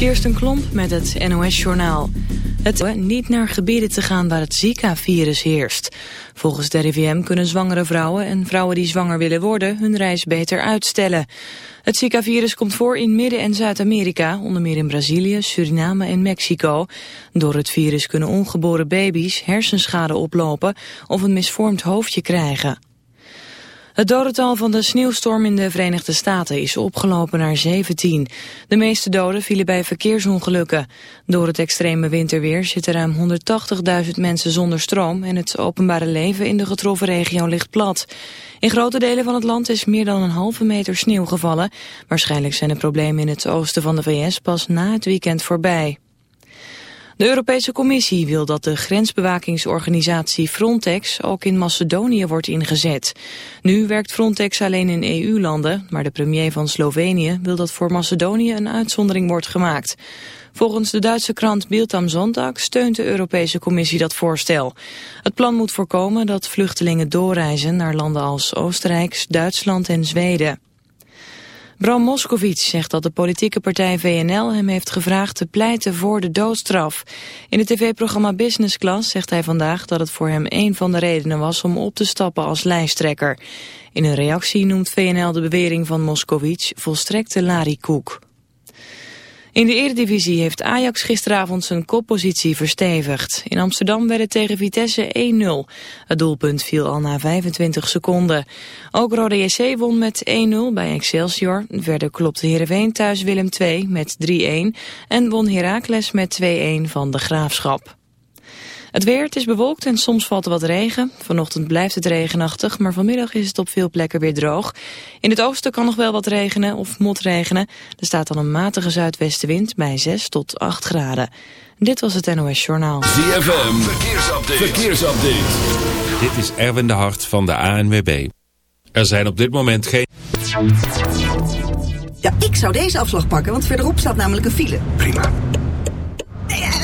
Kirsten Klomp met het NOS-journaal. Het niet naar gebieden te gaan waar het Zika-virus heerst. Volgens de RIVM kunnen zwangere vrouwen en vrouwen die zwanger willen worden hun reis beter uitstellen. Het Zika-virus komt voor in Midden- en Zuid-Amerika, onder meer in Brazilië, Suriname en Mexico. Door het virus kunnen ongeboren baby's hersenschade oplopen of een misvormd hoofdje krijgen. Het dodental van de sneeuwstorm in de Verenigde Staten is opgelopen naar 17. De meeste doden vielen bij verkeersongelukken. Door het extreme winterweer zitten ruim 180.000 mensen zonder stroom... en het openbare leven in de getroffen regio ligt plat. In grote delen van het land is meer dan een halve meter sneeuw gevallen. Waarschijnlijk zijn de problemen in het oosten van de VS pas na het weekend voorbij. De Europese Commissie wil dat de grensbewakingsorganisatie Frontex ook in Macedonië wordt ingezet. Nu werkt Frontex alleen in EU-landen, maar de premier van Slovenië wil dat voor Macedonië een uitzondering wordt gemaakt. Volgens de Duitse krant Bild am Sonntag steunt de Europese Commissie dat voorstel. Het plan moet voorkomen dat vluchtelingen doorreizen naar landen als Oostenrijk, Duitsland en Zweden. Bram Moskowitz zegt dat de politieke partij VNL hem heeft gevraagd te pleiten voor de doodstraf. In het tv-programma Business Class zegt hij vandaag dat het voor hem een van de redenen was om op te stappen als lijsttrekker. In een reactie noemt VNL de bewering van Moskowitz volstrekte larikoek. In de Eredivisie heeft Ajax gisteravond zijn koppositie verstevigd. In Amsterdam werd het tegen Vitesse 1-0. Het doelpunt viel al na 25 seconden. Ook Rode JC won met 1-0 bij Excelsior. Verder klopte Heerenveen thuis Willem II met 3-1 en won Heracles met 2-1 van de Graafschap. Het weer, het is bewolkt en soms valt er wat regen. Vanochtend blijft het regenachtig, maar vanmiddag is het op veel plekken weer droog. In het oosten kan nog wel wat regenen of motregenen. Er staat dan een matige zuidwestenwind bij 6 tot 8 graden. Dit was het NOS Journaal. ZFM, verkeersupdate. verkeersupdate. Dit is Erwin de Hart van de ANWB. Er zijn op dit moment geen... Ja, ik zou deze afslag pakken, want verderop staat namelijk een file. Prima.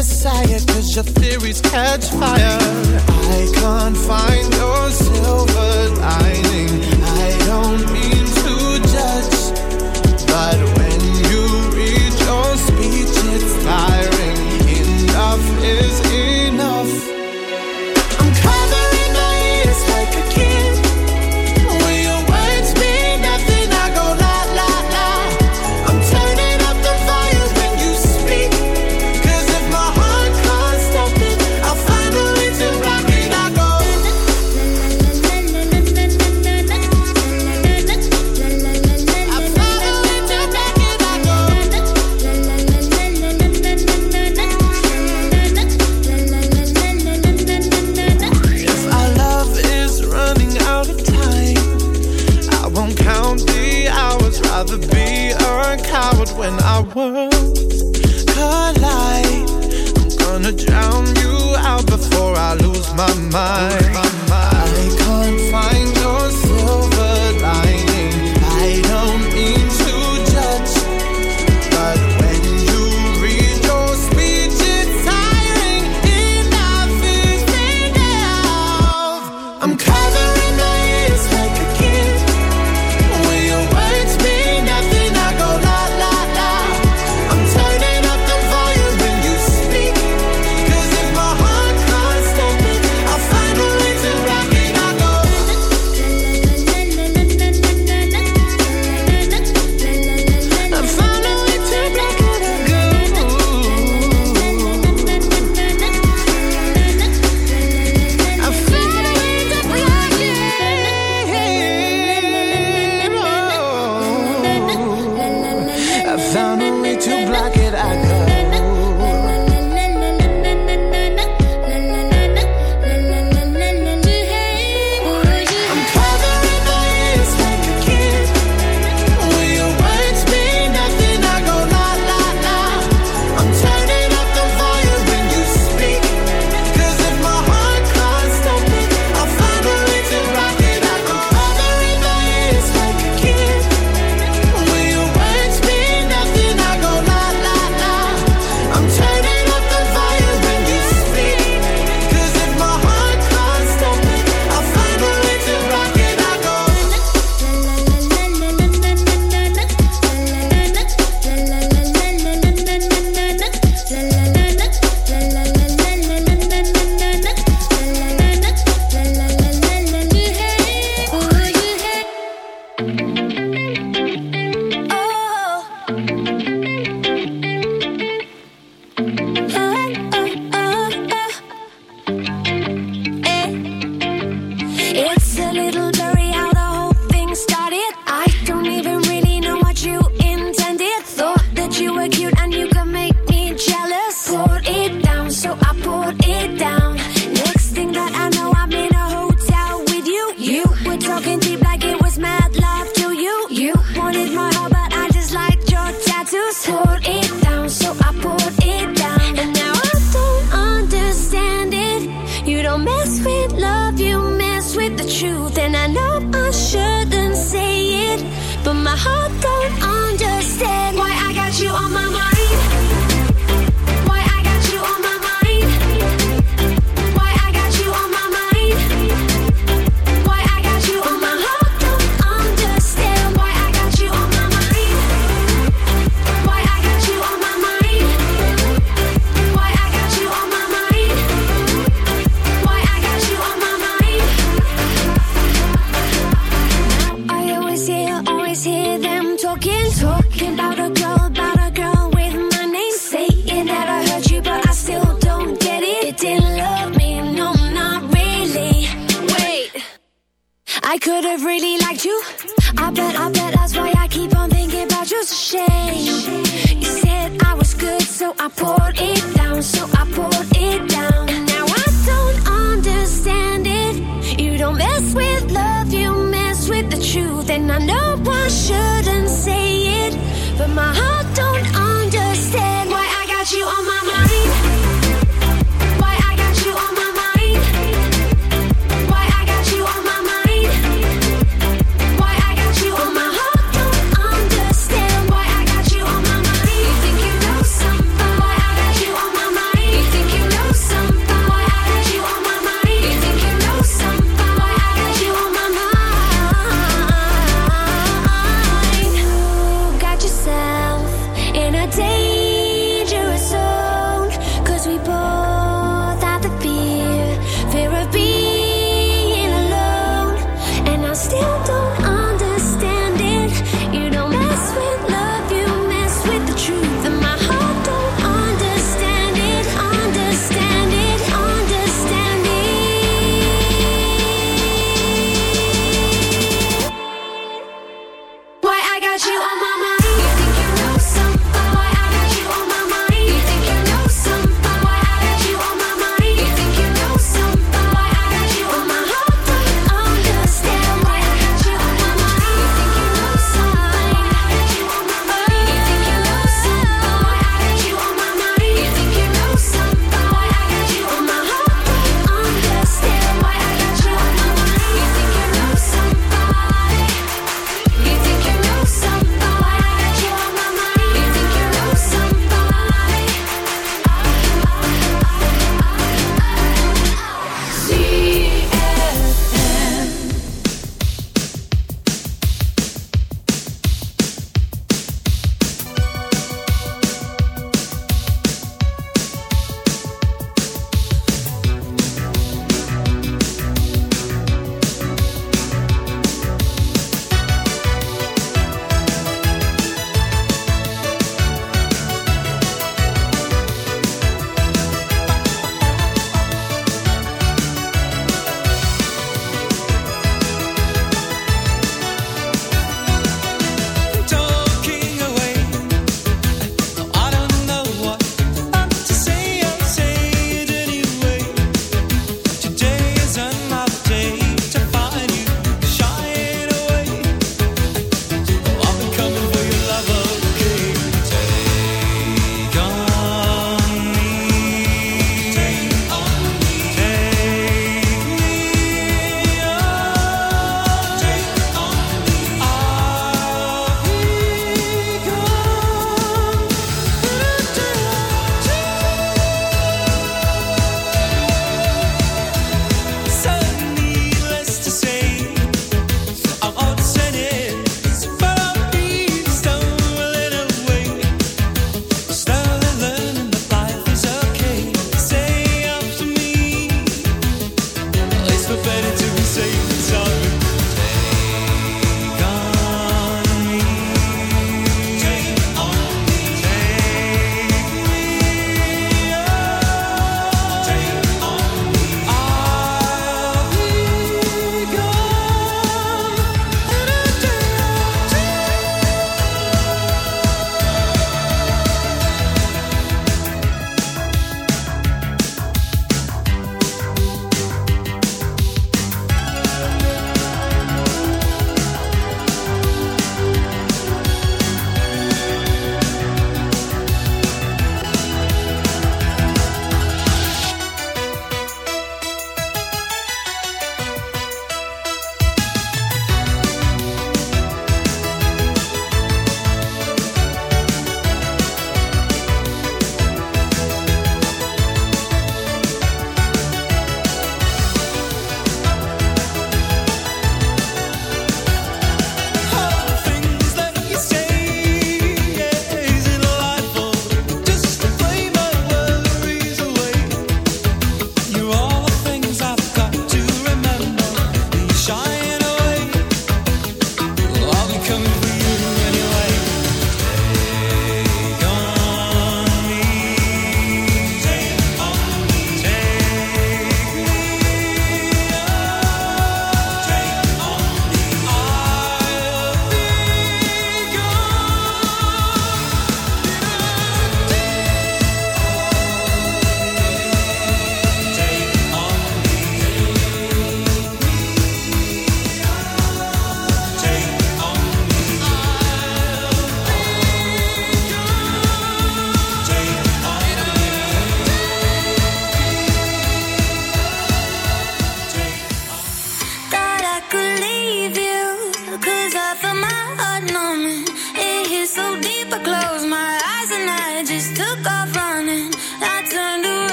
Messiah. Cause your theories catch fire. I can't find your silver lining. I don't mean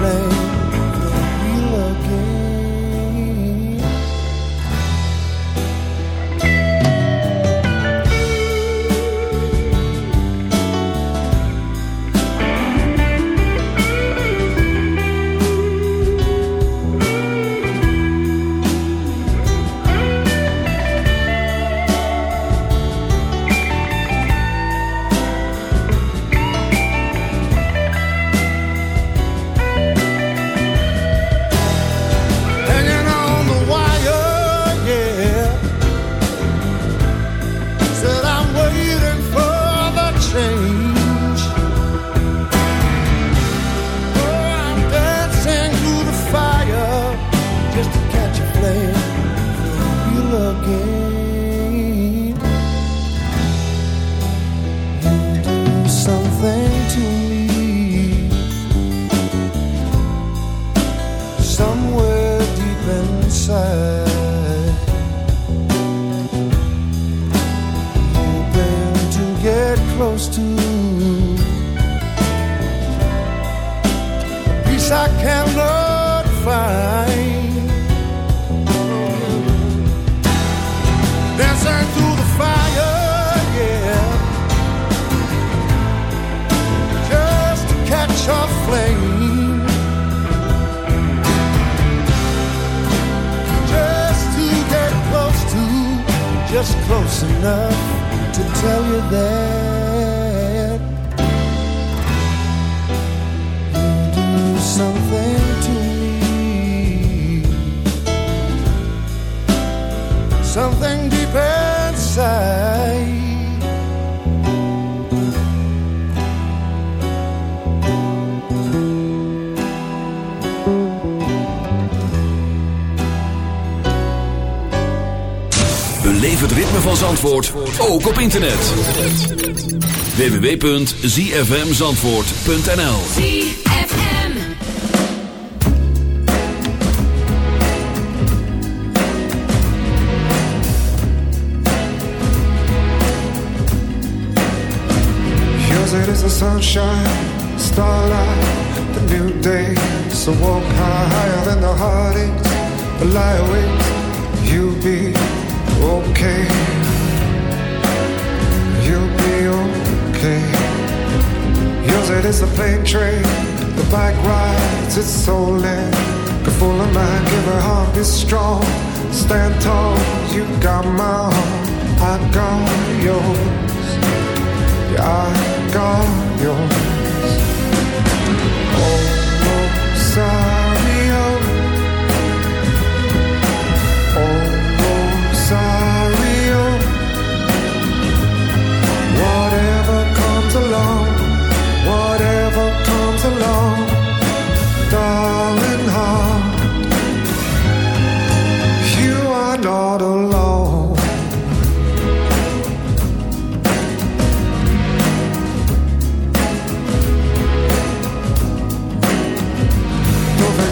place ritme van Zandvoort, ook op internet. www.zfmzandvoort.nl Yours it is the sunshine, starlight, the new day. So walk higher than the heartaches, the lie awake. You'll be okay. You'll be okay. Yours it is the plane train, the bike rides, it's so lit. Good full of mind, give her heart, be strong. Stand tall, you got my heart, I got yours. Yeah, I got yours. Oh, sorry,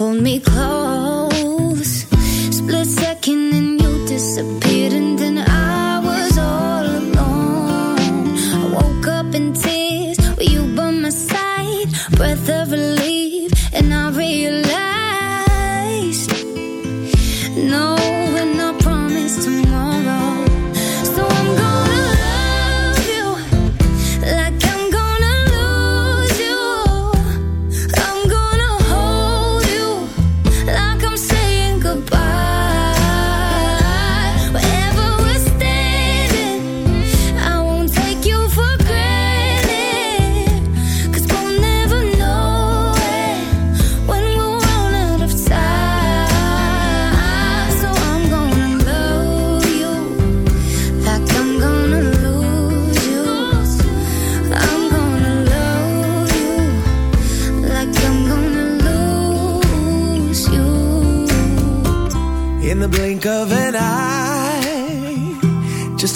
pulled me close. Split second, and you disappeared,